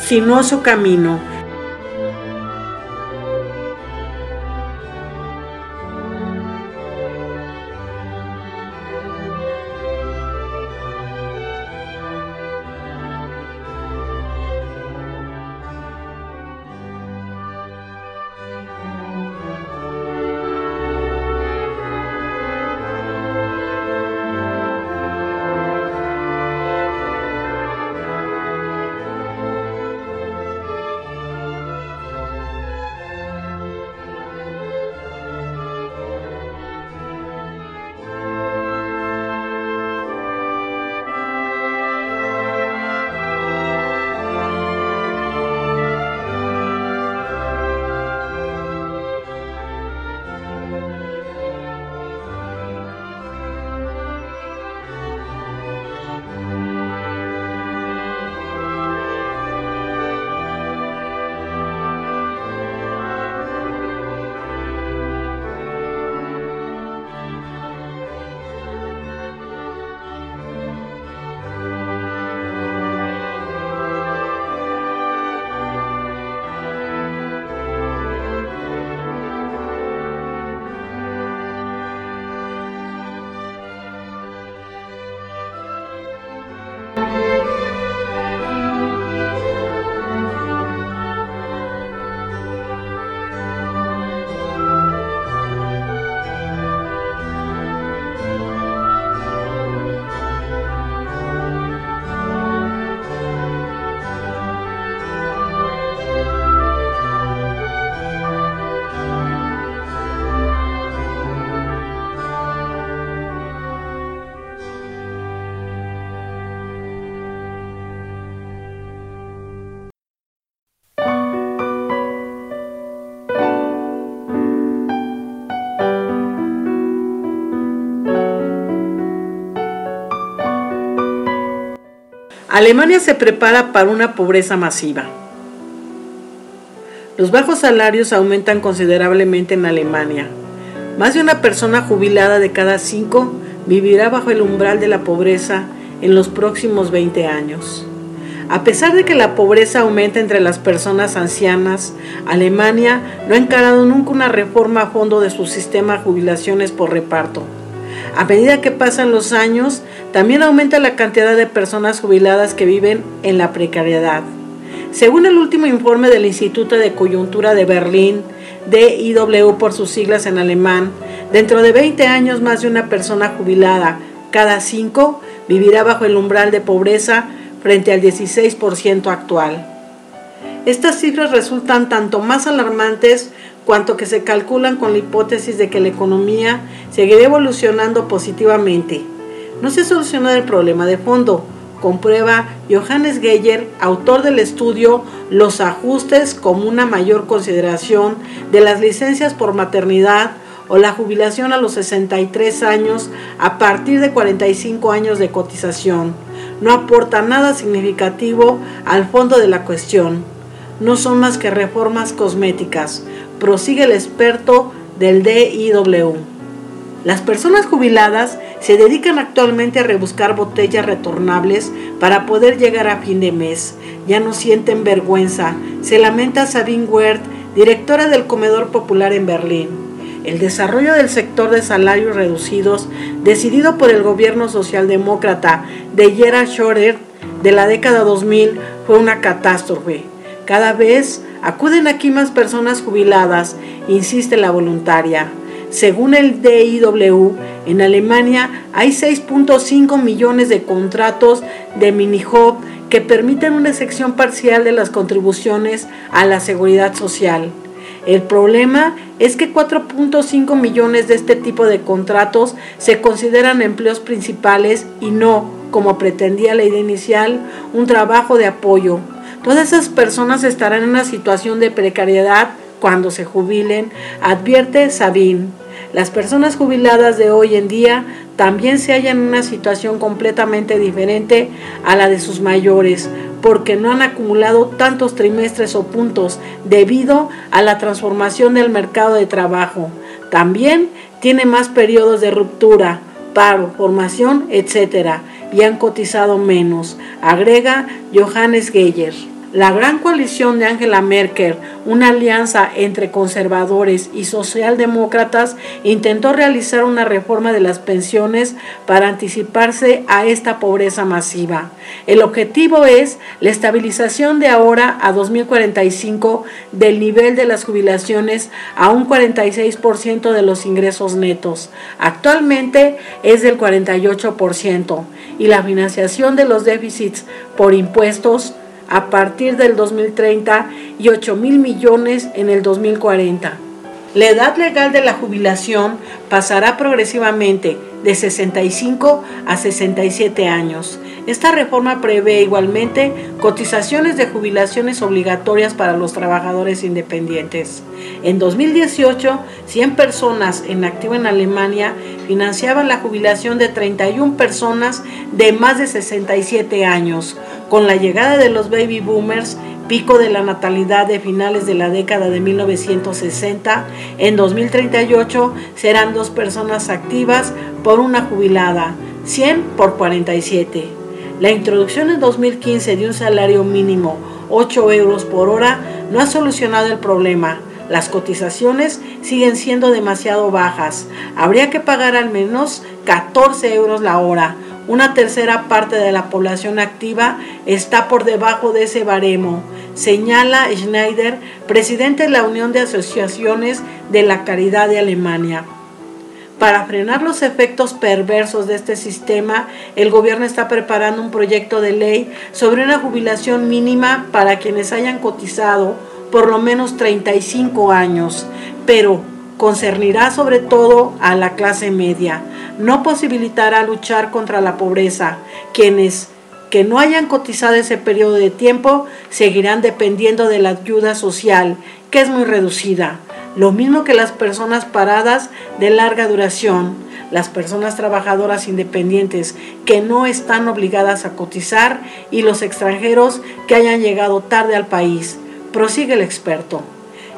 sinuoso camino Alemania se prepara para una pobreza masiva. Los bajos salarios aumentan considerablemente en Alemania. Más de una persona jubilada de cada cinco vivirá bajo el umbral de la pobreza en los próximos 20 años. A pesar de que la pobreza aumenta entre las personas ancianas, Alemania no ha encarado nunca una reforma a fondo de su sistema de jubilaciones por reparto. A medida que pasan los años, también aumenta la cantidad de personas jubiladas que viven en la precariedad. Según el último informe del Instituto de Coyuntura de Berlín, DIW por sus siglas en alemán, dentro de 20 años más de una persona jubilada cada cinco vivirá bajo el umbral de pobreza frente al 16% actual. Estas cifras resultan tanto más alarmantes cuanto que se calculan con la hipótesis de que la economía seguirá evolucionando positivamente no se solucionó el problema de fondo, comprueba Johannes Geyer, autor del estudio Los ajustes como una mayor consideración de las licencias por maternidad o la jubilación a los 63 años a partir de 45 años de cotización. No aporta nada significativo al fondo de la cuestión. No son más que reformas cosméticas, prosigue el experto del DIW. Las personas jubiladas se dedican actualmente a rebuscar botellas retornables para poder llegar a fin de mes. Ya no sienten vergüenza, se lamenta Sabine Wert, directora del Comedor Popular en Berlín. El desarrollo del sector de salarios reducidos, decidido por el gobierno socialdemócrata de Gerhard Schroeder de la década 2000, fue una catástrofe. Cada vez acuden aquí más personas jubiladas, insiste la voluntaria. Según el DIW, en Alemania hay 6.5 millones de contratos de mini-hub que permiten una sección parcial de las contribuciones a la seguridad social. El problema es que 4.5 millones de este tipo de contratos se consideran empleos principales y no, como pretendía la idea inicial, un trabajo de apoyo. Todas esas personas estarán en una situación de precariedad cuando se jubilen, advierte Sabine. Las personas jubiladas de hoy en día también se hallan en una situación completamente diferente a la de sus mayores, porque no han acumulado tantos trimestres o puntos debido a la transformación del mercado de trabajo. También tiene más periodos de ruptura, paro, formación, etc. y han cotizado menos, agrega Johannes Geyer. La gran coalición de Angela Merkel, una alianza entre conservadores y socialdemócratas, intentó realizar una reforma de las pensiones para anticiparse a esta pobreza masiva. El objetivo es la estabilización de ahora a 2045 del nivel de las jubilaciones a un 46% de los ingresos netos. Actualmente es del 48% y la financiación de los déficits por impuestos a partir del 2030 y 8 mil millones en el 2040. La edad legal de la jubilación pasará progresivamente de 65 a 67 años. Esta reforma prevé igualmente cotizaciones de jubilaciones obligatorias para los trabajadores independientes. En 2018, 100 personas en activo en Alemania financiaban la jubilación de 31 personas de más de 67 años. Con la llegada de los baby boomers, pico de la natalidad de finales de la década de 1960, en 2038 serán dos personas activas por una jubilada, 100 por 47. La introducción en 2015 de un salario mínimo 8 euros por hora no ha solucionado el problema. Las cotizaciones siguen siendo demasiado bajas. Habría que pagar al menos 14 euros la hora. Una tercera parte de la población activa está por debajo de ese baremo señala Schneider, presidente de la Unión de Asociaciones de la Caridad de Alemania. Para frenar los efectos perversos de este sistema, el gobierno está preparando un proyecto de ley sobre una jubilación mínima para quienes hayan cotizado por lo menos 35 años, pero concernirá sobre todo a la clase media. No posibilitará luchar contra la pobreza, quienes que no hayan cotizado ese periodo de tiempo seguirán dependiendo de la ayuda social, que es muy reducida. Lo mismo que las personas paradas de larga duración, las personas trabajadoras independientes que no están obligadas a cotizar y los extranjeros que hayan llegado tarde al país. Prosigue el experto.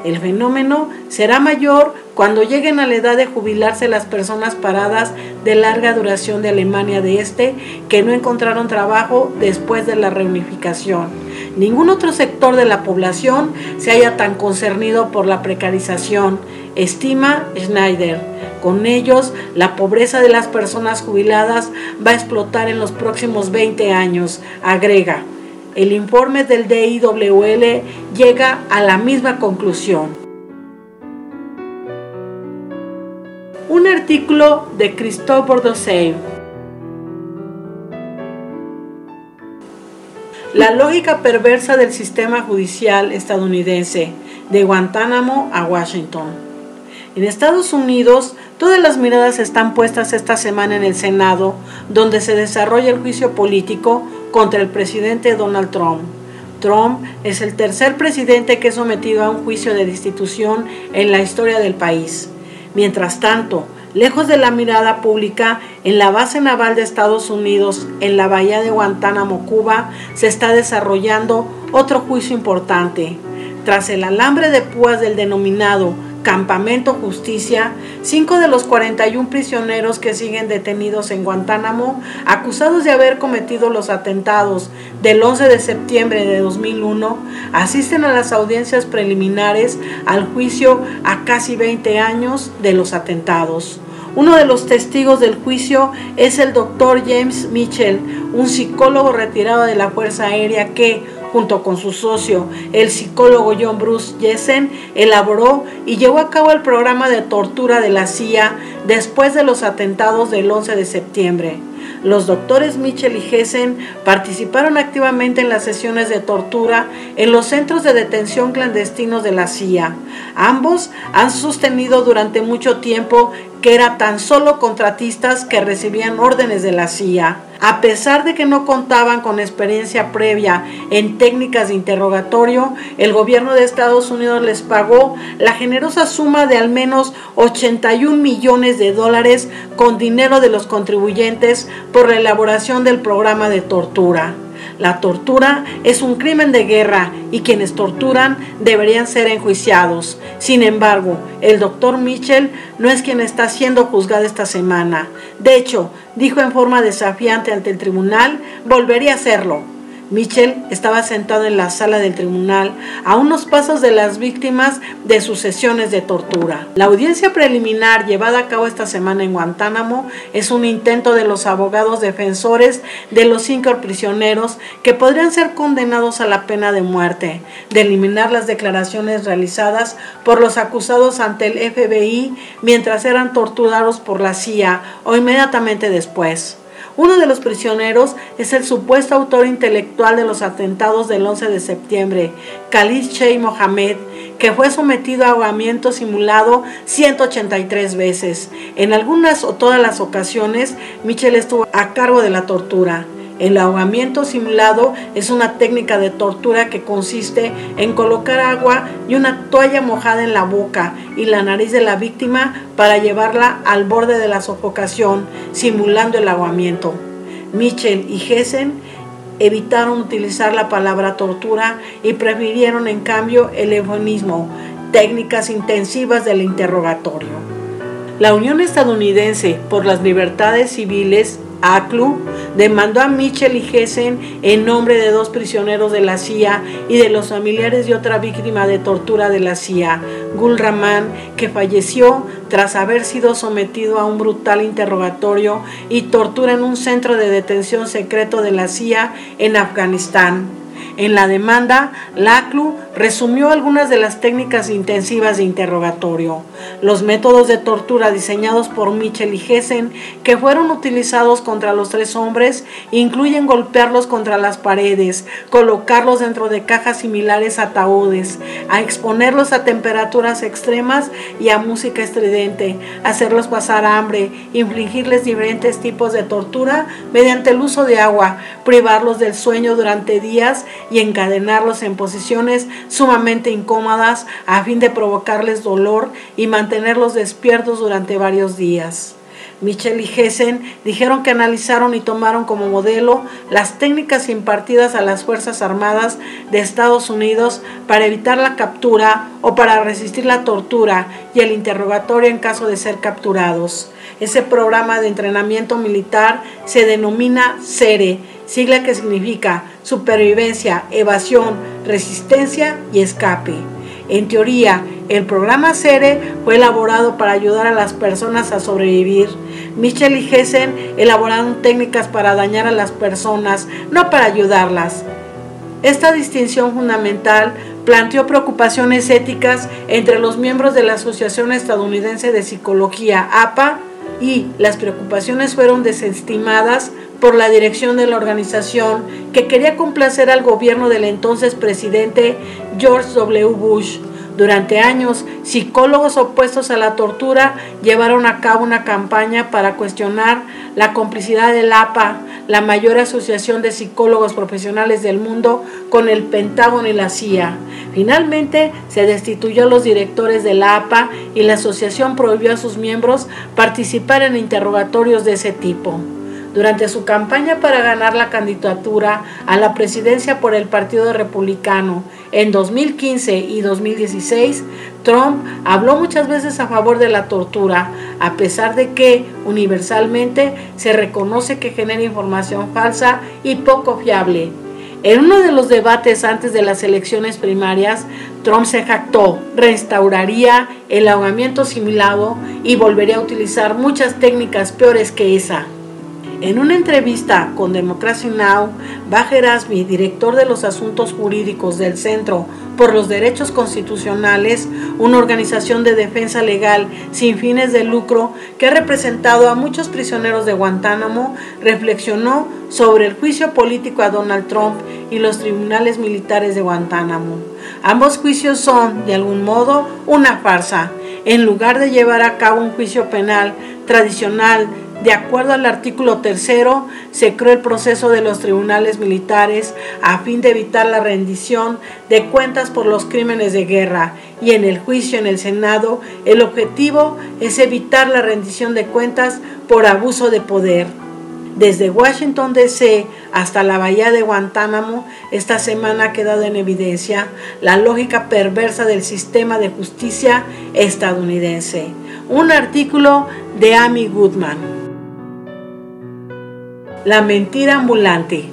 El fenómeno será mayor cuando lleguen a la edad de jubilarse las personas paradas de larga duración de Alemania de Este que no encontraron trabajo después de la reunificación. Ningún otro sector de la población se haya tan concernido por la precarización, estima Schneider. Con ellos, la pobreza de las personas jubiladas va a explotar en los próximos 20 años, agrega. El informe del DIWL llega a la misma conclusión. Un artículo de Christophe Dosey. La lógica perversa del sistema judicial estadounidense, de Guantánamo a Washington. En Estados Unidos, todas las miradas están puestas esta semana en el Senado, donde se desarrolla el juicio político contra el presidente Donald Trump. Trump es el tercer presidente que es sometido a un juicio de destitución en la historia del país. Mientras tanto, lejos de la mirada pública, en la base naval de Estados Unidos, en la bahía de Guantánamo, Cuba, se está desarrollando otro juicio importante. Tras el alambre de púas del denominado Campamento Justicia, cinco de los 41 prisioneros que siguen detenidos en Guantánamo, acusados de haber cometido los atentados del 11 de septiembre de 2001, asisten a las audiencias preliminares al juicio a casi 20 años de los atentados. Uno de los testigos del juicio es el doctor James Mitchell, un psicólogo retirado de la Fuerza Aérea que, junto con su socio, el psicólogo John Bruce Jessen, elaboró y llevó a cabo el programa de tortura de la CIA después de los atentados del 11 de septiembre. Los doctores Mitchell y Jessen participaron activamente en las sesiones de tortura en los centros de detención clandestinos de la CIA. Ambos han sostenido durante mucho tiempo que eran tan solo contratistas que recibían órdenes de la CIA. A pesar de que no contaban con experiencia previa en técnicas de interrogatorio, el gobierno de Estados Unidos les pagó la generosa suma de al menos 81 millones de dólares con dinero de los contribuyentes por la elaboración del programa de tortura. La tortura es un crimen de guerra y quienes torturan deberían ser enjuiciados. Sin embargo, el doctor Mitchell no es quien está siendo juzgado esta semana. De hecho, dijo en forma desafiante ante el tribunal, volvería a hacerlo. Mitchell estaba sentado en la sala del tribunal a unos pasos de las víctimas de sus sesiones de tortura. La audiencia preliminar llevada a cabo esta semana en Guantánamo es un intento de los abogados defensores de los cinco prisioneros que podrían ser condenados a la pena de muerte, de eliminar las declaraciones realizadas por los acusados ante el FBI mientras eran torturados por la CIA o inmediatamente después. Uno de los prisioneros es el supuesto autor intelectual de los atentados del 11 de septiembre, Khalid Sheikh Mohammed, que fue sometido a ahogamiento simulado 183 veces. En algunas o todas las ocasiones, Mitchell estuvo a cargo de la tortura. El ahogamiento simulado es una técnica de tortura que consiste en colocar agua y una toalla mojada en la boca y la nariz de la víctima para llevarla al borde de la sofocación, simulando el ahogamiento. Mitchell y Hessen evitaron utilizar la palabra tortura y prefirieron en cambio el eufemismo, técnicas intensivas del interrogatorio. La Unión Estadounidense por las Libertades Civiles ACLU demandó a Mitchell y Hessen en nombre de dos prisioneros de la CIA y de los familiares de otra víctima de tortura de la CIA, Gul Rahman, que falleció tras haber sido sometido a un brutal interrogatorio y tortura en un centro de detención secreto de la CIA en Afganistán. En la demanda, LACLU resumió algunas de las técnicas intensivas de interrogatorio, los métodos de tortura diseñados por Mitchell y Hessen que fueron utilizados contra los tres hombres incluyen golpearlos contra las paredes, colocarlos dentro de cajas similares a ataúdes, a exponerlos a temperaturas extremas y a música estridente, hacerlos pasar hambre, infligirles diferentes tipos de tortura mediante el uso de agua, privarlos del sueño durante días y encadenarlos en posiciones sumamente incómodas a fin de provocarles dolor y mantenerlos despiertos durante varios días. Michel y Hessen dijeron que analizaron y tomaron como modelo las técnicas impartidas a las Fuerzas Armadas de Estados Unidos para evitar la captura o para resistir la tortura y el interrogatorio en caso de ser capturados. Ese programa de entrenamiento militar se denomina CERE, sigla que significa supervivencia, evasión, resistencia y escape. En teoría, el programa CERE fue elaborado para ayudar a las personas a sobrevivir. Michel y Hessen elaboraron técnicas para dañar a las personas, no para ayudarlas. Esta distinción fundamental planteó preocupaciones éticas entre los miembros de la Asociación Estadounidense de Psicología, APA, y las preocupaciones fueron desestimadas por la dirección de la organización que quería complacer al gobierno del entonces presidente George W. Bush. Durante años, psicólogos opuestos a la tortura llevaron a cabo una campaña para cuestionar la complicidad del APA, la mayor asociación de psicólogos profesionales del mundo, con el Pentágono y la CIA. Finalmente, se destituyó a los directores de la APA y la asociación prohibió a sus miembros participar en interrogatorios de ese tipo. Durante su campaña para ganar la candidatura a la presidencia por el Partido Republicano en 2015 y 2016, Trump habló muchas veces a favor de la tortura, a pesar de que universalmente se reconoce que genera información falsa y poco fiable. En uno de los debates antes de las elecciones primarias, Trump se jactó, restauraría el ahogamiento simulado y volvería a utilizar muchas técnicas peores que esa. En una entrevista con Democracy Now, Bajer Asmi, director de los asuntos jurídicos del Centro por los Derechos Constitucionales, una organización de defensa legal sin fines de lucro que ha representado a muchos prisioneros de Guantánamo, reflexionó sobre el juicio político a Donald Trump y los tribunales militares de Guantánamo. Ambos juicios son, de algún modo, una farsa. En lugar de llevar a cabo un juicio penal tradicional de acuerdo al artículo tercero, se creó el proceso de los tribunales militares a fin de evitar la rendición de cuentas por los crímenes de guerra y en el juicio en el Senado el objetivo es evitar la rendición de cuentas por abuso de poder. Desde Washington, D.C. hasta la bahía de Guantánamo, esta semana ha quedado en evidencia la lógica perversa del sistema de justicia estadounidense. Un artículo de Amy Goodman. La mentira ambulante.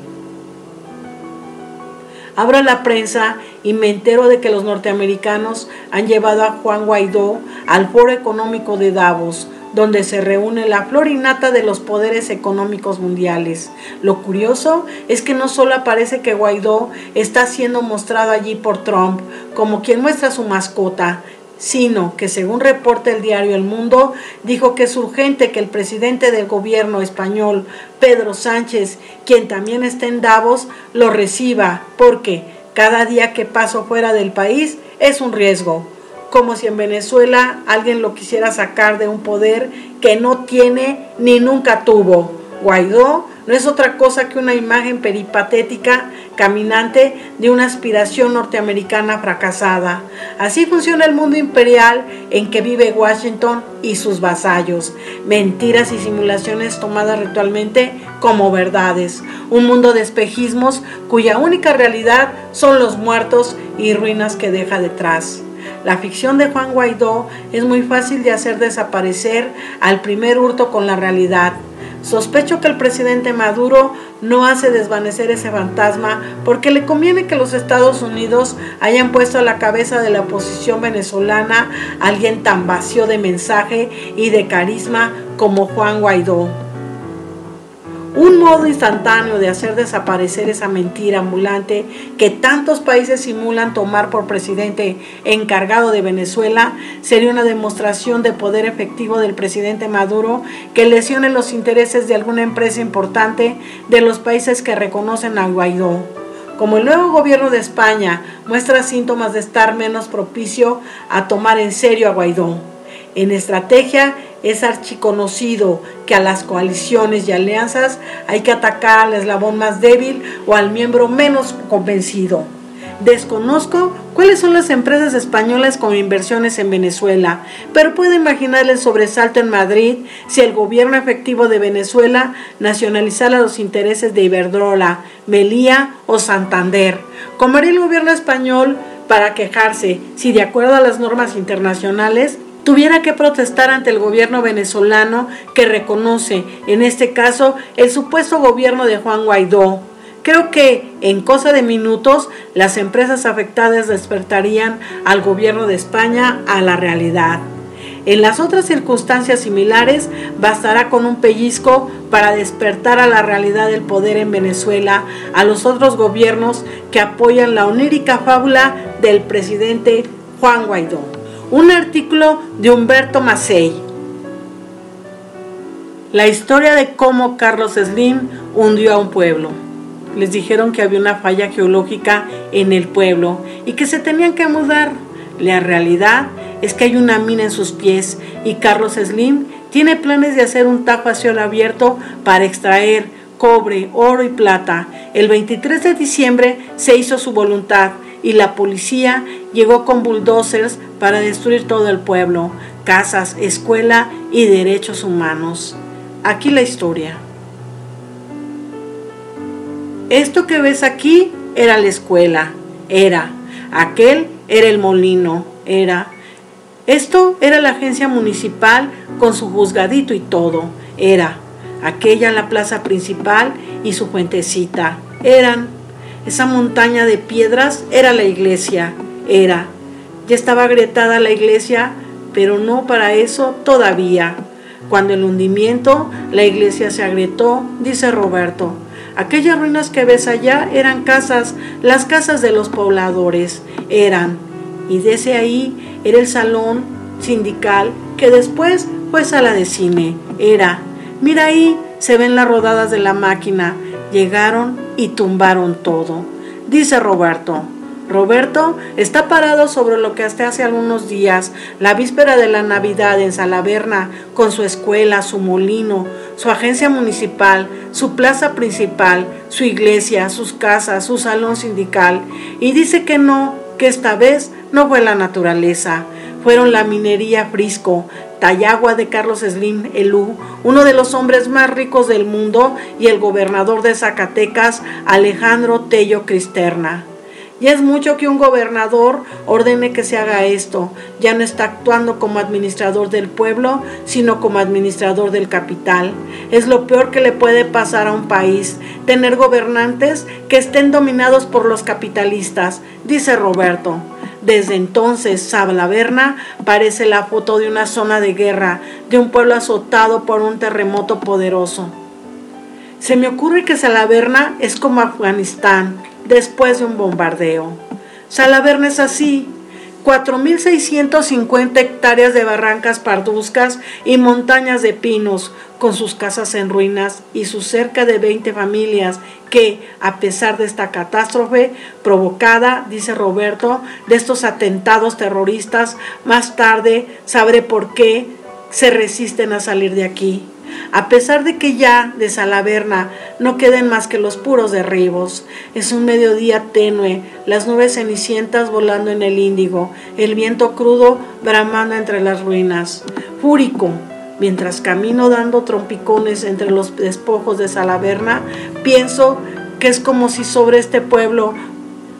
Abro la prensa y me entero de que los norteamericanos han llevado a Juan Guaidó al Foro Económico de Davos, donde se reúne la florinata de los poderes económicos mundiales. Lo curioso es que no solo aparece que Guaidó está siendo mostrado allí por Trump como quien muestra su mascota, sino que según reporta el diario El Mundo, dijo que es urgente que el presidente del gobierno español, Pedro Sánchez, quien también está en Davos, lo reciba, porque cada día que paso fuera del país es un riesgo como si en Venezuela alguien lo quisiera sacar de un poder que no tiene ni nunca tuvo. Guaidó no es otra cosa que una imagen peripatética caminante de una aspiración norteamericana fracasada. Así funciona el mundo imperial en que vive Washington y sus vasallos. Mentiras y simulaciones tomadas ritualmente como verdades. Un mundo de espejismos cuya única realidad son los muertos y ruinas que deja detrás. La ficción de Juan Guaidó es muy fácil de hacer desaparecer al primer hurto con la realidad. Sospecho que el presidente Maduro no hace desvanecer ese fantasma porque le conviene que los Estados Unidos hayan puesto a la cabeza de la oposición venezolana a alguien tan vacío de mensaje y de carisma como Juan Guaidó. Un modo instantáneo de hacer desaparecer esa mentira ambulante que tantos países simulan tomar por presidente encargado de Venezuela sería una demostración de poder efectivo del presidente Maduro que lesione los intereses de alguna empresa importante de los países que reconocen a Guaidó. Como el nuevo gobierno de España muestra síntomas de estar menos propicio a tomar en serio a Guaidó. En estrategia es archiconocido que a las coaliciones y alianzas hay que atacar al eslabón más débil o al miembro menos convencido. Desconozco cuáles son las empresas españolas con inversiones en Venezuela, pero puedo imaginar el sobresalto en Madrid si el gobierno efectivo de Venezuela nacionalizara los intereses de Iberdrola, Melía o Santander. Como haría el gobierno español para quejarse si de acuerdo a las normas internacionales tuviera que protestar ante el gobierno venezolano que reconoce, en este caso, el supuesto gobierno de Juan Guaidó. Creo que en cosa de minutos las empresas afectadas despertarían al gobierno de España a la realidad. En las otras circunstancias similares, bastará con un pellizco para despertar a la realidad del poder en Venezuela a los otros gobiernos que apoyan la onírica fábula del presidente Juan Guaidó un artículo de Humberto Macei. La historia de cómo Carlos Slim hundió a un pueblo. Les dijeron que había una falla geológica en el pueblo y que se tenían que mudar. La realidad es que hay una mina en sus pies y Carlos Slim tiene planes de hacer un tajo a cielo abierto para extraer cobre, oro y plata. El 23 de diciembre se hizo su voluntad y la policía llegó con bulldozers para destruir todo el pueblo, casas, escuela y derechos humanos. Aquí la historia. Esto que ves aquí era la escuela, era. Aquel era el molino, era. Esto era la agencia municipal con su juzgadito y todo, era. Aquella la plaza principal y su fuentecita, eran esa montaña de piedras era la iglesia, era. Ya estaba agrietada la iglesia, pero no para eso todavía. Cuando el hundimiento, la iglesia se agrietó, dice Roberto. Aquellas ruinas que ves allá eran casas, las casas de los pobladores, eran. Y desde ahí era el salón sindical que después fue sala de cine, era. Mira ahí, se ven las rodadas de la máquina, llegaron y tumbaron todo. Dice Roberto. Roberto está parado sobre lo que hasta hace algunos días, la víspera de la Navidad en Salaverna, con su escuela, su molino, su agencia municipal, su plaza principal, su iglesia, sus casas, su salón sindical, y dice que no, que esta vez no fue la naturaleza, fueron la minería Frisco, Tayagua de Carlos Slim Elú, uno de los hombres más ricos del mundo, y el gobernador de Zacatecas, Alejandro Tello Cristerna. Y es mucho que un gobernador ordene que se haga esto. Ya no está actuando como administrador del pueblo, sino como administrador del capital. Es lo peor que le puede pasar a un país, tener gobernantes que estén dominados por los capitalistas, dice Roberto. Desde entonces, Sablaverna parece la foto de una zona de guerra, de un pueblo azotado por un terremoto poderoso. Se me ocurre que Salaverna es como Afganistán después de un bombardeo. Salaverna es así, 4.650 hectáreas de barrancas parduzcas y montañas de pinos, con sus casas en ruinas y sus cerca de 20 familias que, a pesar de esta catástrofe provocada, dice Roberto, de estos atentados terroristas, más tarde sabré por qué se resisten a salir de aquí a pesar de que ya de Salaverna no queden más que los puros derribos. Es un mediodía tenue, las nubes cenicientas volando en el índigo, el viento crudo bramando entre las ruinas. Fúrico, mientras camino dando trompicones entre los despojos de Salaverna, pienso que es como si sobre este pueblo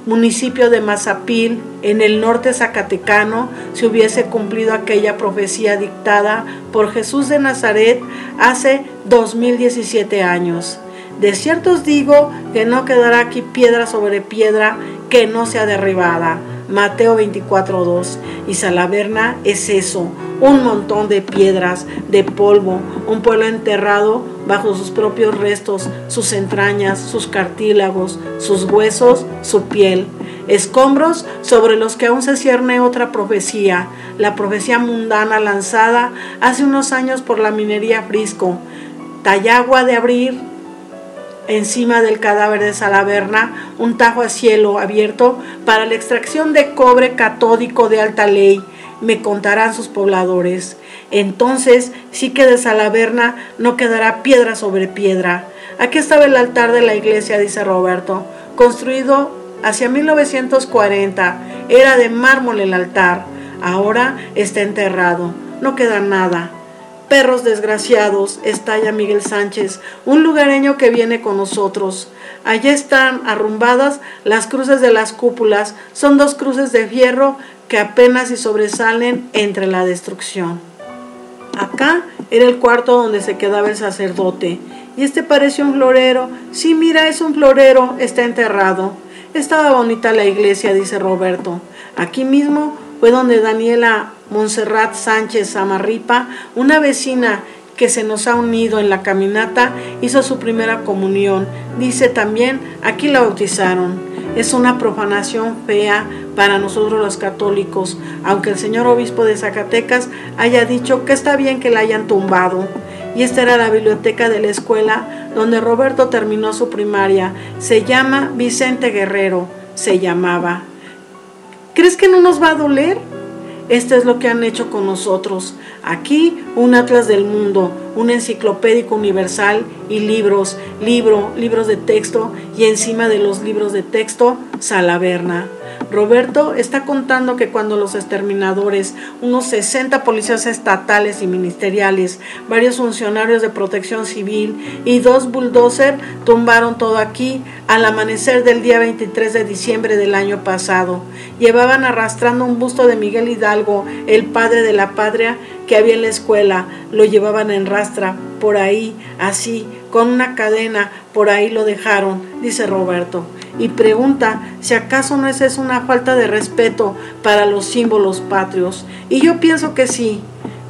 municipio de Mazapil, en el norte zacatecano, se hubiese cumplido aquella profecía dictada por Jesús de Nazaret hace 2017 años. De cierto os digo que no quedará aquí piedra sobre piedra que no sea derribada. Mateo 24.2. Y Salaverna es eso, un montón de piedras, de polvo, un pueblo enterrado bajo sus propios restos, sus entrañas, sus cartílagos, sus huesos, su piel. Escombros sobre los que aún se cierne otra profecía, la profecía mundana lanzada hace unos años por la minería Frisco. Tallagua de abrir encima del cadáver de Salaverna un tajo a cielo abierto para la extracción de cobre catódico de alta ley me contarán sus pobladores. Entonces sí que de Salaverna no quedará piedra sobre piedra. Aquí estaba el altar de la iglesia, dice Roberto, construido hacia 1940. Era de mármol el altar. Ahora está enterrado. No queda nada. Perros desgraciados, estalla Miguel Sánchez, un lugareño que viene con nosotros. Allí están arrumbadas las cruces de las cúpulas. Son dos cruces de fierro que apenas si sobresalen entre la destrucción. Acá era el cuarto donde se quedaba el sacerdote. Y este pareció un florero. Sí, mira, es un florero, está enterrado. Estaba bonita la iglesia, dice Roberto. Aquí mismo fue donde Daniela Monserrat Sánchez Amarripa, una vecina que se nos ha unido en la caminata, hizo su primera comunión. Dice también, aquí la bautizaron. Es una profanación fea para nosotros los católicos, aunque el señor obispo de Zacatecas haya dicho que está bien que la hayan tumbado. Y esta era la biblioteca de la escuela donde Roberto terminó su primaria. Se llama Vicente Guerrero, se llamaba. ¿Crees que no nos va a doler? Esto es lo que han hecho con nosotros. Aquí un atlas del mundo, un enciclopédico universal y libros, libro, libros de texto y encima de los libros de texto, Salaverna. Roberto está contando que cuando los exterminadores, unos 60 policías estatales y ministeriales, varios funcionarios de protección civil y dos bulldozer tumbaron todo aquí al amanecer del día 23 de diciembre del año pasado. Llevaban arrastrando un busto de Miguel Hidalgo, el padre de la patria que había en la escuela. Lo llevaban en rastra, por ahí, así, con una cadena, por ahí lo dejaron, dice Roberto y pregunta si acaso no es eso una falta de respeto para los símbolos patrios. Y yo pienso que sí.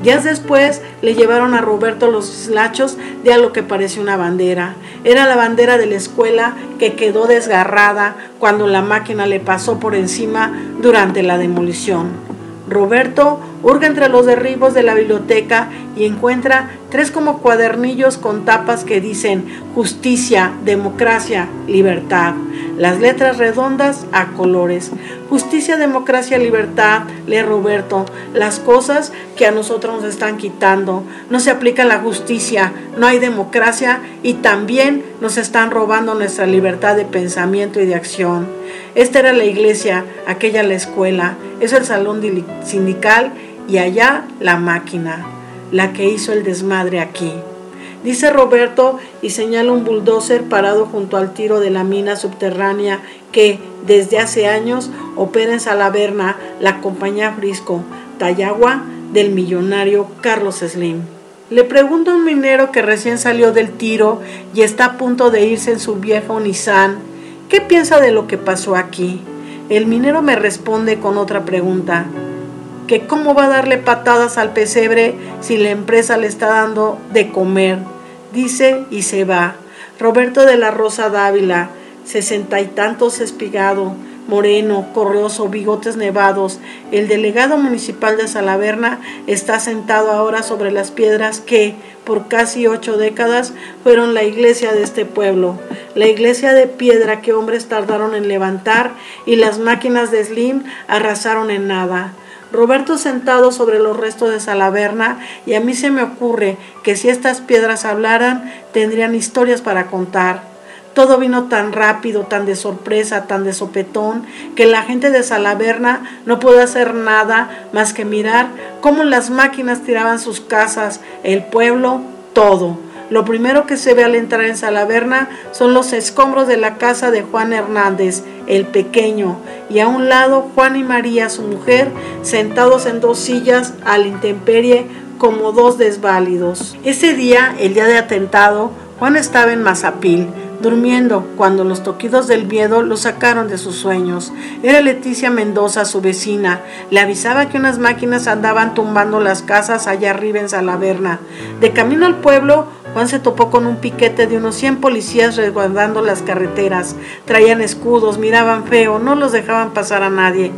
Días después le llevaron a Roberto los lachos de a lo que parecía una bandera. Era la bandera de la escuela que quedó desgarrada cuando la máquina le pasó por encima durante la demolición. Roberto hurga entre los derribos de la biblioteca y encuentra tres como cuadernillos con tapas que dicen justicia, democracia, libertad. Las letras redondas a colores. Justicia, democracia, libertad, lee Roberto. Las cosas que a nosotros nos están quitando. No se aplica la justicia, no hay democracia y también nos están robando nuestra libertad de pensamiento y de acción. Esta era la iglesia, aquella la escuela, es el salón sindical y allá la máquina, la que hizo el desmadre aquí. Dice Roberto y señala un bulldozer parado junto al tiro de la mina subterránea que desde hace años opera en Salaverna la compañía Frisco Tayagua del millonario Carlos Slim. Le pregunto a un minero que recién salió del tiro y está a punto de irse en su viejo Nissan, ¿qué piensa de lo que pasó aquí? El minero me responde con otra pregunta, que cómo va a darle patadas al pesebre si la empresa le está dando de comer, dice y se va. Roberto de la Rosa Dávila, sesenta y tantos espigado, moreno, correoso, bigotes nevados. El delegado municipal de Salaverna está sentado ahora sobre las piedras que, por casi ocho décadas, fueron la iglesia de este pueblo. La iglesia de piedra que hombres tardaron en levantar y las máquinas de Slim arrasaron en nada. Roberto sentado sobre los restos de Salaverna y a mí se me ocurre que si estas piedras hablaran tendrían historias para contar. Todo vino tan rápido, tan de sorpresa, tan de sopetón, que la gente de Salaverna no pudo hacer nada más que mirar cómo las máquinas tiraban sus casas, el pueblo, todo. Lo primero que se ve al entrar en Salaverna son los escombros de la casa de Juan Hernández, el pequeño, y a un lado Juan y María, su mujer, sentados en dos sillas al intemperie como dos desválidos. Ese día, el día de atentado, Juan estaba en Mazapil, durmiendo cuando los toquidos del miedo lo sacaron de sus sueños. Era Leticia Mendoza, su vecina. Le avisaba que unas máquinas andaban tumbando las casas allá arriba en Salaverna. De camino al pueblo, Juan se topó con un piquete de unos 100 policías resguardando las carreteras. Traían escudos, miraban feo, no los dejaban pasar a nadie.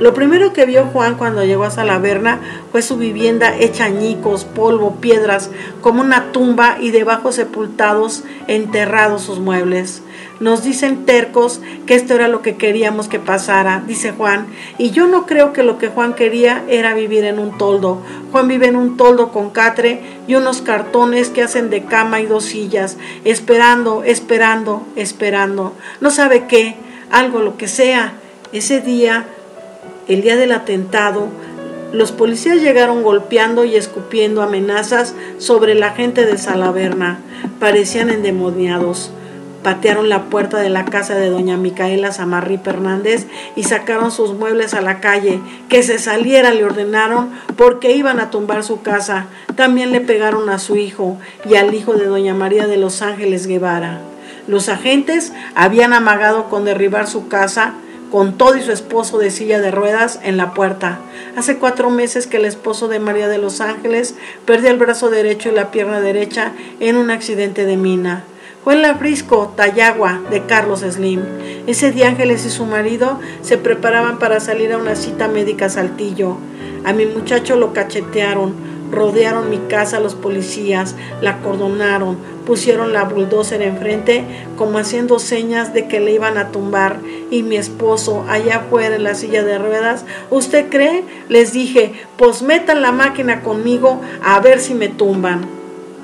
Lo primero que vio Juan cuando llegó a Salaverna fue su vivienda hecha añicos, polvo, piedras, como una tumba y debajo sepultados, enterrados sus muebles. Nos dicen tercos que esto era lo que queríamos que pasara, dice Juan, y yo no creo que lo que Juan quería era vivir en un toldo. Juan vive en un toldo con catre y unos cartones que hacen de cama y dos sillas, esperando, esperando, esperando. No sabe qué, algo lo que sea. Ese día el día del atentado, los policías llegaron golpeando y escupiendo amenazas sobre la gente de Salaverna. Parecían endemoniados. Patearon la puerta de la casa de doña Micaela Samarri Fernández y sacaron sus muebles a la calle. Que se saliera le ordenaron porque iban a tumbar su casa. También le pegaron a su hijo y al hijo de doña María de los Ángeles Guevara. Los agentes habían amagado con derribar su casa con todo y su esposo de silla de ruedas en la puerta. Hace cuatro meses que el esposo de María de los Ángeles perdió el brazo derecho y la pierna derecha en un accidente de mina. Fue en la Frisco, Tayagua, de Carlos Slim. Ese día Ángeles y su marido se preparaban para salir a una cita médica a Saltillo. A mi muchacho lo cachetearon, rodearon mi casa los policías, la cordonaron, pusieron la bulldozer enfrente como haciendo señas de que le iban a tumbar y mi esposo allá afuera en la silla de ruedas, ¿usted cree? Les dije, pues metan la máquina conmigo a ver si me tumban.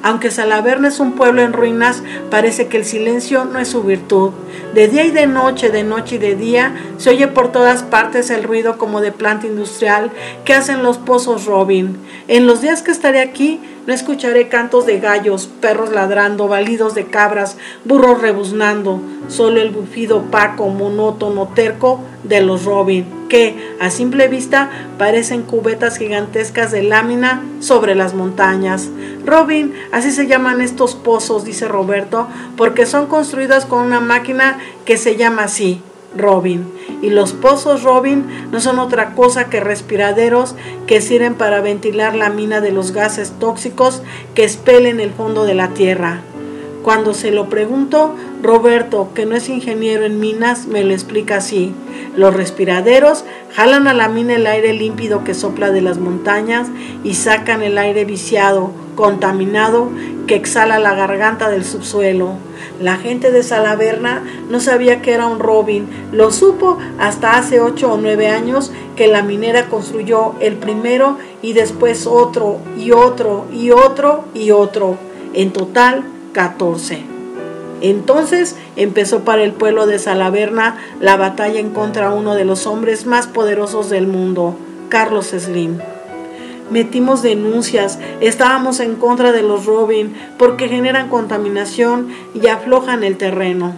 Aunque Salaverna es un pueblo en ruinas, parece que el silencio no es su virtud. De día y de noche, de noche y de día, se oye por todas partes el ruido como de planta industrial que hacen los pozos Robin. En los días que estaré aquí, no escucharé cantos de gallos, perros ladrando, balidos de cabras, burros rebuznando, solo el bufido opaco, monótono, terco de los Robin, que a simple vista parecen cubetas gigantescas de lámina sobre las montañas. Robin, así se llaman estos pozos, dice Roberto, porque son construidos con una máquina que se llama así, Robin. Y los pozos Robin no son otra cosa que respiraderos que sirven para ventilar la mina de los gases tóxicos que expelen el fondo de la tierra. Cuando se lo pregunto, Roberto, que no es ingeniero en minas, me lo explica así. Los respiraderos jalan a la mina el aire límpido que sopla de las montañas y sacan el aire viciado, contaminado, que exhala la garganta del subsuelo. La gente de Salaverna no sabía que era un Robin, lo supo hasta hace ocho o nueve años que la minera construyó el primero y después otro y otro y otro y otro. En total 14. Entonces empezó para el pueblo de Salaverna la batalla en contra uno de los hombres más poderosos del mundo, Carlos Slim. Metimos denuncias, estábamos en contra de los Robin porque generan contaminación y aflojan el terreno.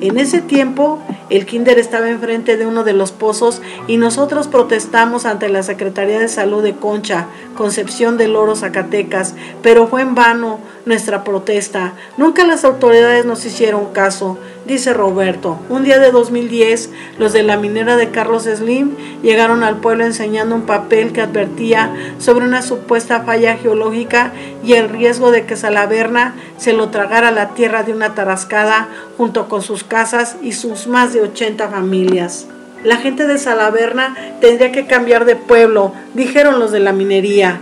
En ese tiempo, el kinder estaba enfrente de uno de los pozos y nosotros protestamos ante la Secretaría de Salud de Concha, Concepción del Oro, Zacatecas, pero fue en vano nuestra protesta. Nunca las autoridades nos hicieron caso, dice Roberto. Un día de 2010, los de la minera de Carlos Slim llegaron al pueblo enseñando un papel que advertía sobre una supuesta falla geológica y el riesgo de que Salaverna se lo tragara la tierra de una tarascada junto con sus casas y sus más de 80 familias. La gente de Salaverna tendría que cambiar de pueblo, dijeron los de la minería.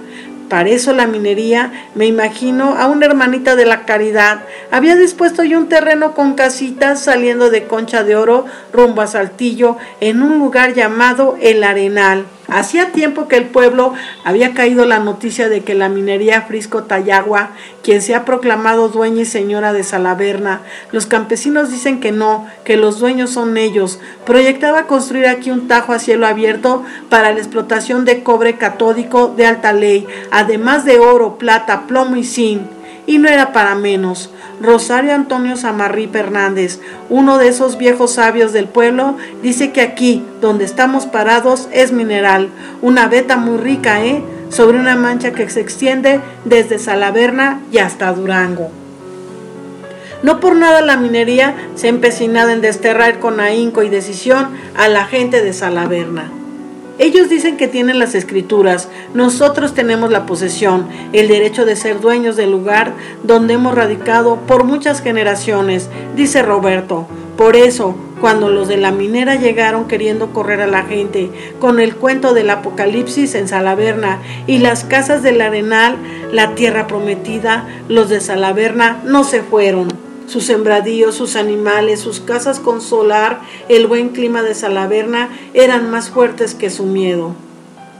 Para eso la minería, me imagino, a una hermanita de la caridad, había dispuesto ya un terreno con casitas saliendo de Concha de Oro rumbo a Saltillo en un lugar llamado El Arenal. Hacía tiempo que el pueblo había caído la noticia de que la minería Frisco Tayagua, quien se ha proclamado dueña y señora de Salaverna, los campesinos dicen que no, que los dueños son ellos, proyectaba construir aquí un tajo a cielo abierto para la explotación de cobre catódico de alta ley, además de oro, plata, plomo y zinc. Y no era para menos. Rosario Antonio Samarrí Fernández, uno de esos viejos sabios del pueblo, dice que aquí, donde estamos parados, es mineral, una veta muy rica, ¿eh? Sobre una mancha que se extiende desde Salaverna y hasta Durango. No por nada la minería se ha empecinado en desterrar con ahínco y decisión a la gente de Salaverna. Ellos dicen que tienen las escrituras, nosotros tenemos la posesión, el derecho de ser dueños del lugar donde hemos radicado por muchas generaciones, dice Roberto. Por eso, cuando los de la minera llegaron queriendo correr a la gente con el cuento del apocalipsis en Salaverna y las casas del Arenal, la tierra prometida, los de Salaverna no se fueron sus sembradíos, sus animales, sus casas con solar, el buen clima de Salaverna eran más fuertes que su miedo.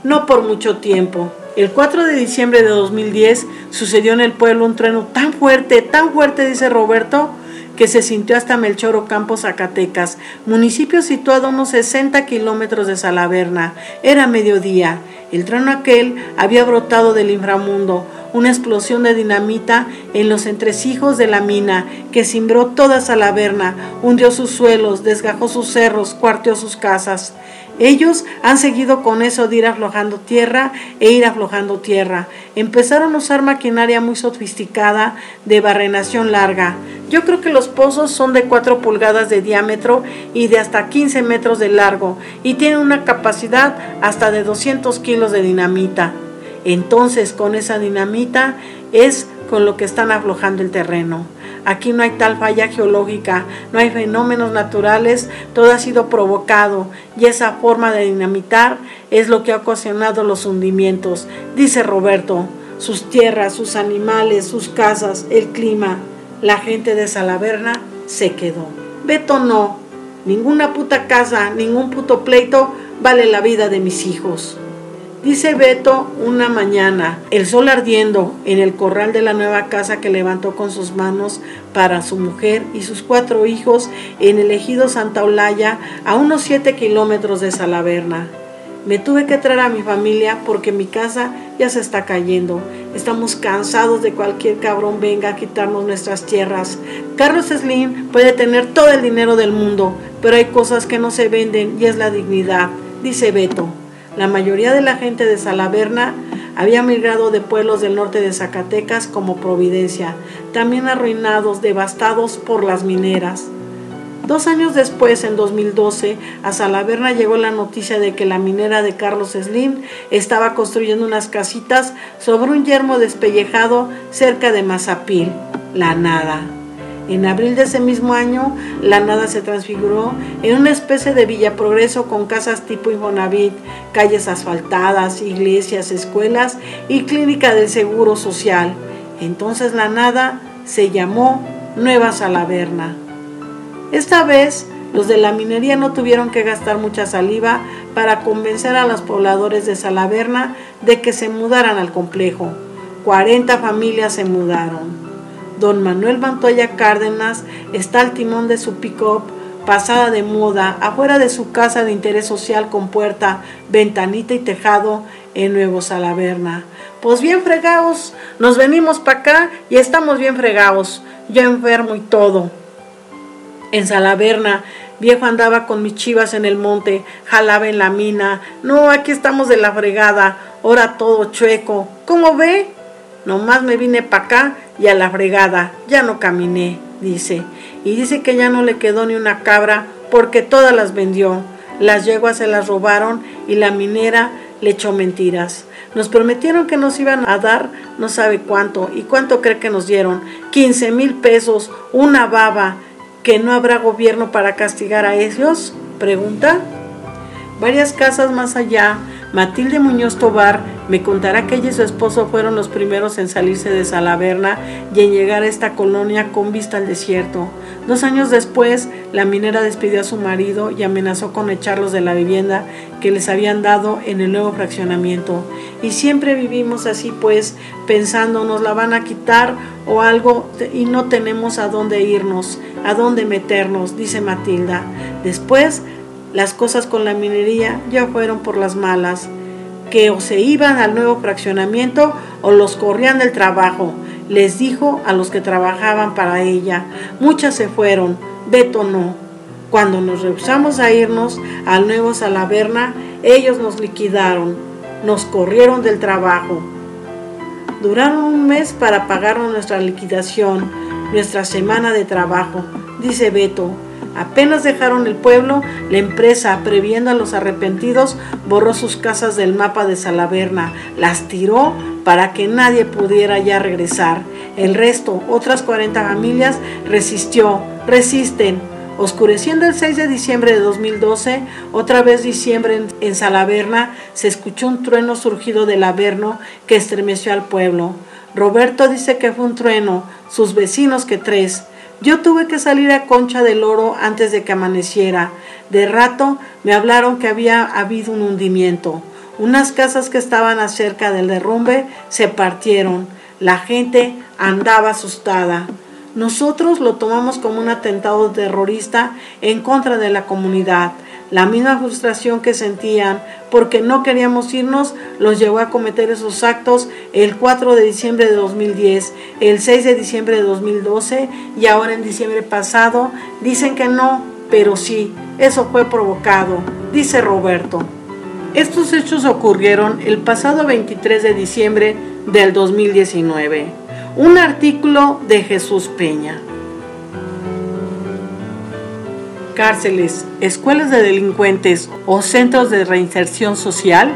No por mucho tiempo. El 4 de diciembre de 2010 sucedió en el pueblo un trueno tan fuerte, tan fuerte, dice Roberto, que se sintió hasta Melchor Ocampo, Zacatecas, municipio situado a unos 60 kilómetros de Salaverna. Era mediodía. El trueno aquel había brotado del inframundo, una explosión de dinamita en los entresijos de la mina que cimbró toda Salaverna, hundió sus suelos, desgajó sus cerros, cuarteó sus casas. Ellos han seguido con eso de ir aflojando tierra e ir aflojando tierra. Empezaron a usar maquinaria muy sofisticada de barrenación larga. Yo creo que los pozos son de 4 pulgadas de diámetro y de hasta 15 metros de largo y tienen una capacidad hasta de 200 kilos de dinamita. Entonces con esa dinamita es con lo que están aflojando el terreno. Aquí no hay tal falla geológica, no hay fenómenos naturales, todo ha sido provocado y esa forma de dinamitar es lo que ha ocasionado los hundimientos, dice Roberto. Sus tierras, sus animales, sus casas, el clima, la gente de Salaverna se quedó. Beto no, ninguna puta casa, ningún puto pleito vale la vida de mis hijos. Dice Beto una mañana, el sol ardiendo en el corral de la nueva casa que levantó con sus manos para su mujer y sus cuatro hijos en el ejido Santa Olaya, a unos siete kilómetros de Salaverna. Me tuve que traer a mi familia porque mi casa ya se está cayendo. Estamos cansados de cualquier cabrón venga a quitarnos nuestras tierras. Carlos Slim puede tener todo el dinero del mundo, pero hay cosas que no se venden y es la dignidad, dice Beto. La mayoría de la gente de Salaverna había migrado de pueblos del norte de Zacatecas como Providencia, también arruinados, devastados por las mineras. Dos años después, en 2012, a Salaverna llegó la noticia de que la minera de Carlos Slim estaba construyendo unas casitas sobre un yermo despellejado cerca de Mazapil, la nada. En abril de ese mismo año, la nada se transfiguró en una especie de Villa Progreso con casas tipo Infonavit, calles asfaltadas, iglesias, escuelas y clínica del Seguro Social. Entonces la nada se llamó Nueva Salaverna. Esta vez, los de la minería no tuvieron que gastar mucha saliva para convencer a los pobladores de Salaverna de que se mudaran al complejo. 40 familias se mudaron. Don Manuel Mantoya Cárdenas está al timón de su pick-up pasada de moda, afuera de su casa de interés social con puerta, ventanita y tejado en Nuevo Salaverna. Pues bien fregados, nos venimos para acá y estamos bien fregados, yo enfermo y todo. En Salaverna, viejo andaba con mis chivas en el monte, jalaba en la mina. No, aquí estamos de la fregada, ahora todo chueco. ¿Cómo ve? Nomás me vine para acá y a la fregada, ya no caminé, dice. Y dice que ya no le quedó ni una cabra porque todas las vendió. Las yeguas se las robaron y la minera le echó mentiras. Nos prometieron que nos iban a dar no sabe cuánto. ¿Y cuánto cree que nos dieron? 15 mil pesos, una baba. ¿Que no habrá gobierno para castigar a ellos? Pregunta. Varias casas más allá, Matilde Muñoz Tobar me contará que ella y su esposo fueron los primeros en salirse de Salaverna y en llegar a esta colonia con vista al desierto. Dos años después, la minera despidió a su marido y amenazó con echarlos de la vivienda que les habían dado en el nuevo fraccionamiento. Y siempre vivimos así, pues, pensando nos la van a quitar o algo y no tenemos a dónde irnos, a dónde meternos, dice Matilda. Después, las cosas con la minería ya fueron por las malas, que o se iban al nuevo fraccionamiento o los corrían del trabajo les dijo a los que trabajaban para ella. Muchas se fueron, Beto no. Cuando nos rehusamos a irnos al nuevo Salaverna, ellos nos liquidaron, nos corrieron del trabajo. Duraron un mes para pagarnos nuestra liquidación, nuestra semana de trabajo, dice Beto. Apenas dejaron el pueblo, la empresa, previendo a los arrepentidos, borró sus casas del mapa de Salaverna, las tiró para que nadie pudiera ya regresar. El resto, otras 40 familias, resistió, resisten. Oscureciendo el 6 de diciembre de 2012, otra vez diciembre en, Salaverna, se escuchó un trueno surgido del Averno que estremeció al pueblo. Roberto dice que fue un trueno, sus vecinos que tres. Yo tuve que salir a Concha del Oro antes de que amaneciera. De rato me hablaron que había habido un hundimiento. Unas casas que estaban acerca del derrumbe se partieron. La gente andaba asustada. Nosotros lo tomamos como un atentado terrorista en contra de la comunidad. La misma frustración que sentían porque no queríamos irnos los llevó a cometer esos actos el 4 de diciembre de 2010, el 6 de diciembre de 2012 y ahora en diciembre pasado. Dicen que no, pero sí, eso fue provocado, dice Roberto. Estos hechos ocurrieron el pasado 23 de diciembre del 2019. Un artículo de Jesús Peña. Cárceles, escuelas de delincuentes o centros de reinserción social.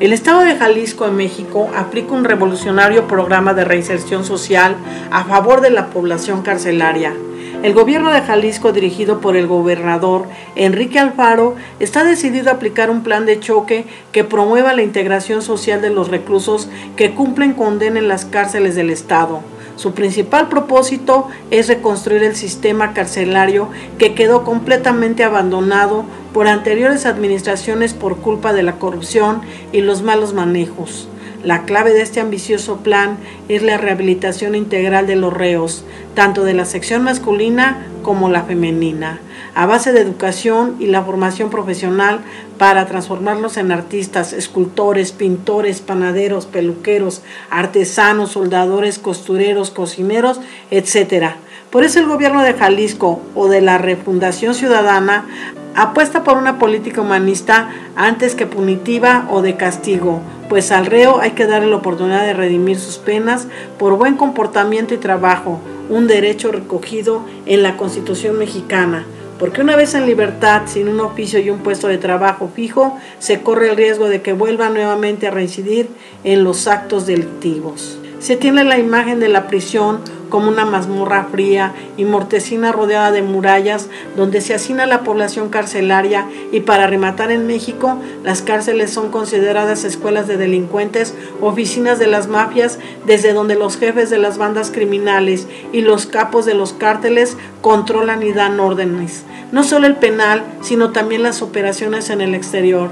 El Estado de Jalisco en México aplica un revolucionario programa de reinserción social a favor de la población carcelaria el gobierno de Jalisco, dirigido por el gobernador Enrique Alfaro, está decidido a aplicar un plan de choque que promueva la integración social de los reclusos que cumplen condena en las cárceles del Estado. Su principal propósito es reconstruir el sistema carcelario que quedó completamente abandonado por anteriores administraciones por culpa de la corrupción y los malos manejos. La clave de este ambicioso plan es la rehabilitación integral de los reos, tanto de la sección masculina como la femenina, a base de educación y la formación profesional para transformarlos en artistas, escultores, pintores, panaderos, peluqueros, artesanos, soldadores, costureros, cocineros, etc. Por eso el gobierno de Jalisco o de la Refundación Ciudadana apuesta por una política humanista antes que punitiva o de castigo, pues al reo hay que darle la oportunidad de redimir sus penas por buen comportamiento y trabajo, un derecho recogido en la Constitución mexicana, porque una vez en libertad, sin un oficio y un puesto de trabajo fijo, se corre el riesgo de que vuelva nuevamente a reincidir en los actos delictivos. Se tiene la imagen de la prisión como una mazmorra fría y mortecina rodeada de murallas donde se hacina la población carcelaria y para rematar en México las cárceles son consideradas escuelas de delincuentes, oficinas de las mafias desde donde los jefes de las bandas criminales y los capos de los cárteles controlan y dan órdenes. No solo el penal, sino también las operaciones en el exterior.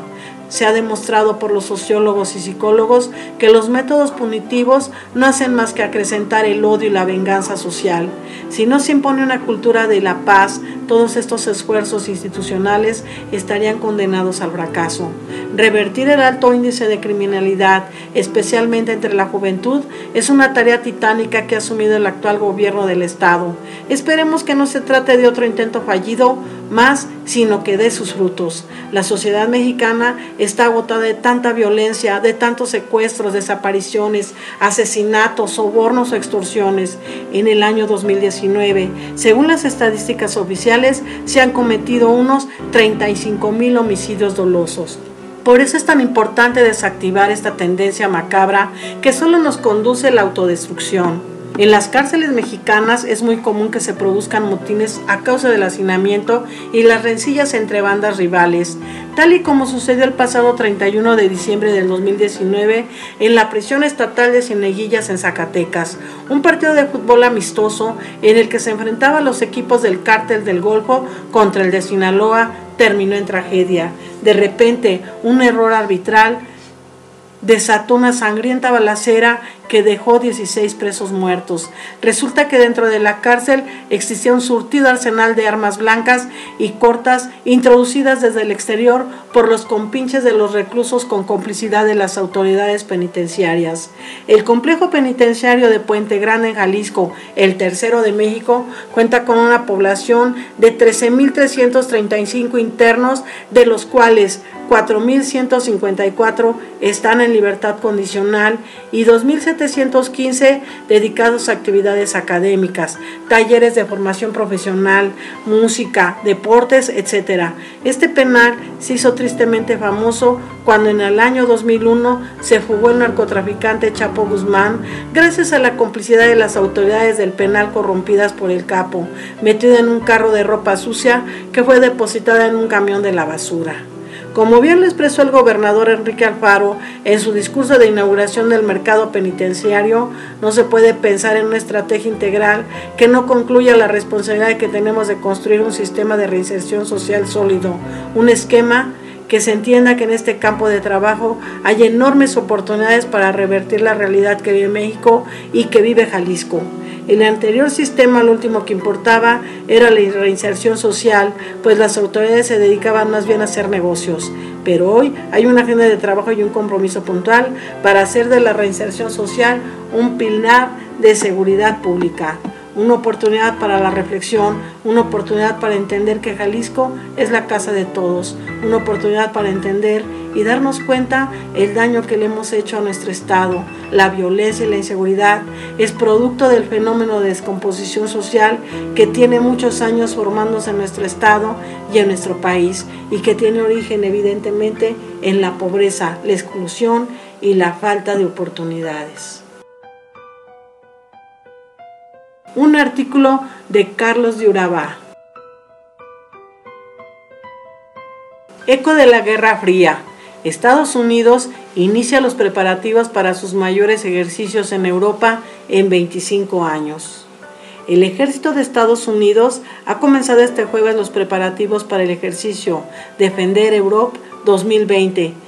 Se ha demostrado por los sociólogos y psicólogos que los métodos punitivos no hacen más que acrecentar el odio y la venganza social. Si no se impone una cultura de la paz, todos estos esfuerzos institucionales estarían condenados al fracaso. Revertir el alto índice de criminalidad, especialmente entre la juventud, es una tarea titánica que ha asumido el actual gobierno del Estado. Esperemos que no se trate de otro intento fallido más, sino que dé sus frutos. La sociedad mexicana está agotada de tanta violencia, de tantos secuestros, desapariciones, asesinatos, sobornos o extorsiones. En el año 2019, según las estadísticas oficiales, se han cometido unos 35 mil homicidios dolosos. Por eso es tan importante desactivar esta tendencia macabra que solo nos conduce a la autodestrucción. En las cárceles mexicanas es muy común que se produzcan motines a causa del hacinamiento y las rencillas entre bandas rivales, tal y como sucedió el pasado 31 de diciembre del 2019 en la prisión estatal de Cieneguillas en Zacatecas, un partido de fútbol amistoso en el que se enfrentaban los equipos del cártel del Golfo contra el de Sinaloa terminó en tragedia. De repente, un error arbitral desató una sangrienta balacera que dejó 16 presos muertos. Resulta que dentro de la cárcel existía un surtido arsenal de armas blancas y cortas introducidas desde el exterior por los compinches de los reclusos con complicidad de las autoridades penitenciarias. El complejo penitenciario de Puente Grande en Jalisco, el tercero de México, cuenta con una población de 13.335 internos, de los cuales 4.154 están en libertad condicional y 2.715 dedicados a actividades académicas, talleres de formación profesional, música, deportes, etc. Este penal se hizo tristemente famoso cuando en el año 2001 se fugó el narcotraficante Chapo Guzmán gracias a la complicidad de las autoridades del penal corrompidas por el capo, metido en un carro de ropa sucia que fue depositada en un camión de la basura. Como bien lo expresó el gobernador Enrique Alfaro en su discurso de inauguración del mercado penitenciario, no se puede pensar en una estrategia integral que no concluya la responsabilidad que tenemos de construir un sistema de reinserción social sólido, un esquema que se entienda que en este campo de trabajo hay enormes oportunidades para revertir la realidad que vive México y que vive Jalisco. En el anterior sistema lo último que importaba era la reinserción social, pues las autoridades se dedicaban más bien a hacer negocios. Pero hoy hay una agenda de trabajo y un compromiso puntual para hacer de la reinserción social un pilar de seguridad pública una oportunidad para la reflexión, una oportunidad para entender que Jalisco es la casa de todos, una oportunidad para entender y darnos cuenta el daño que le hemos hecho a nuestro Estado. La violencia y la inseguridad es producto del fenómeno de descomposición social que tiene muchos años formándose en nuestro Estado y en nuestro país y que tiene origen evidentemente en la pobreza, la exclusión y la falta de oportunidades. Un artículo de Carlos de Urabá. Eco de la Guerra Fría. Estados Unidos inicia los preparativos para sus mayores ejercicios en Europa en 25 años. El ejército de Estados Unidos ha comenzado este jueves los preparativos para el ejercicio Defender Europa 2020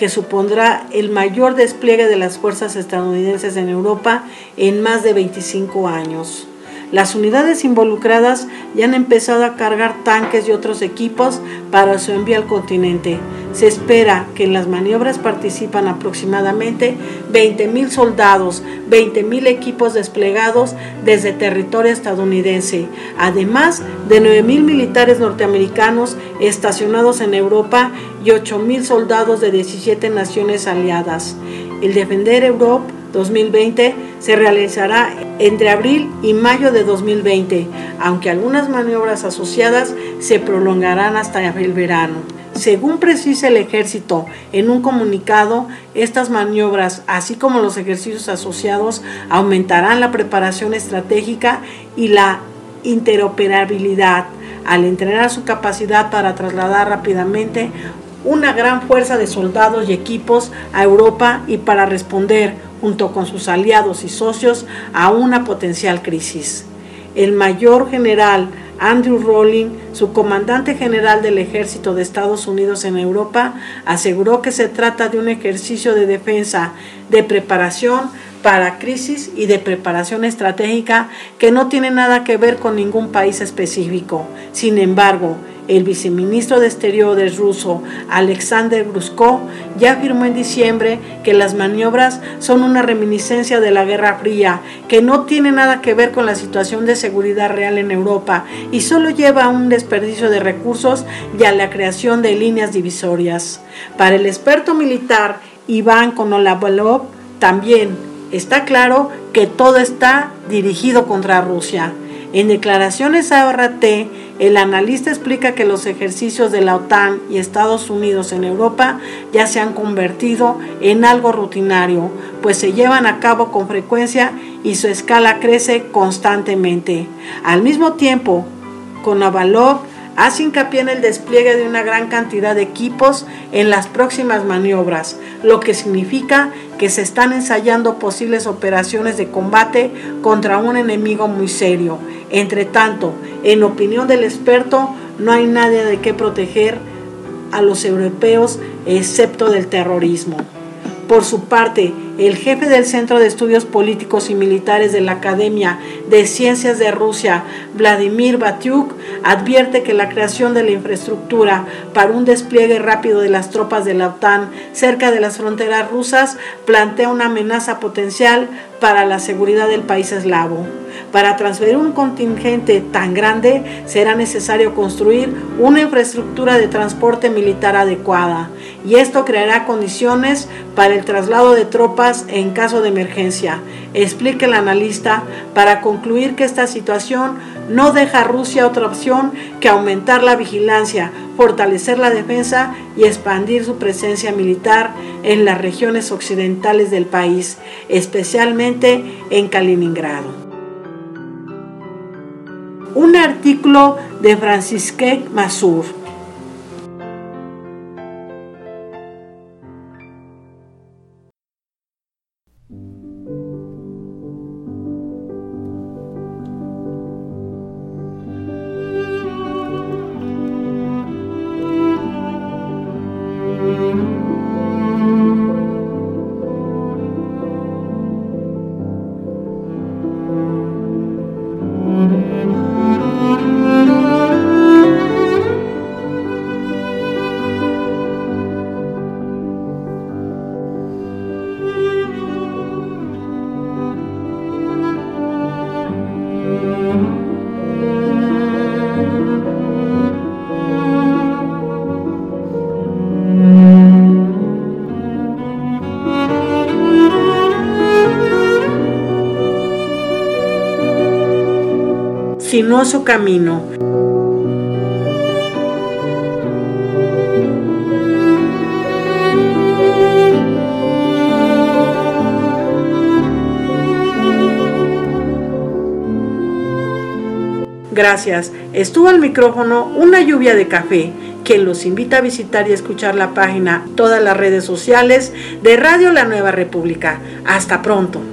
que supondrá el mayor despliegue de las fuerzas estadounidenses en Europa en más de 25 años. Las unidades involucradas ya han empezado a cargar tanques y otros equipos para su envío al continente. Se espera que en las maniobras participan aproximadamente 20.000 soldados, 20.000 equipos desplegados desde territorio estadounidense, además de 9.000 militares norteamericanos estacionados en Europa y 8.000 soldados de 17 naciones aliadas. El Defender Europa 2020 se realizará entre abril y mayo de 2020, aunque algunas maniobras asociadas se prolongarán hasta el verano. Según precisa el ejército en un comunicado, estas maniobras, así como los ejercicios asociados, aumentarán la preparación estratégica y la interoperabilidad al entrenar su capacidad para trasladar rápidamente una gran fuerza de soldados y equipos a Europa y para responder junto con sus aliados y socios a una potencial crisis. El mayor general Andrew Rowling, su comandante general del ejército de Estados Unidos en Europa, aseguró que se trata de un ejercicio de defensa, de preparación para crisis y de preparación estratégica que no tiene nada que ver con ningún país específico. Sin embargo, el viceministro de Exteriores ruso, Alexander Grushko, ya afirmó en diciembre que las maniobras son una reminiscencia de la Guerra Fría, que no tiene nada que ver con la situación de seguridad real en Europa y solo lleva a un desperdicio de recursos y a la creación de líneas divisorias. Para el experto militar Iván Konolabolov, también está claro que todo está dirigido contra Rusia. En declaraciones a el analista explica que los ejercicios de la OTAN y Estados Unidos en Europa ya se han convertido en algo rutinario, pues se llevan a cabo con frecuencia y su escala crece constantemente. Al mismo tiempo, con Avalov hace hincapié en el despliegue de una gran cantidad de equipos en las próximas maniobras, lo que significa que se están ensayando posibles operaciones de combate contra un enemigo muy serio. Entre tanto, en opinión del experto, no hay nadie de qué proteger a los europeos excepto del terrorismo. Por su parte, el jefe del Centro de Estudios Políticos y Militares de la Academia de Ciencias de Rusia, Vladimir Batyuk, advierte que la creación de la infraestructura para un despliegue rápido de las tropas de la OTAN cerca de las fronteras rusas plantea una amenaza potencial para la seguridad del país eslavo. Para transferir un contingente tan grande será necesario construir una infraestructura de transporte militar adecuada y esto creará condiciones para el traslado de tropas en caso de emergencia, explica el analista para concluir que esta situación no deja a Rusia otra opción que aumentar la vigilancia, fortalecer la defensa y expandir su presencia militar en las regiones occidentales del país, especialmente en Kaliningrado un artículo de Francisque Masur. Camino. Gracias. Estuvo al micrófono una lluvia de café que los invita a visitar y escuchar la página, todas las redes sociales de Radio La Nueva República. Hasta pronto.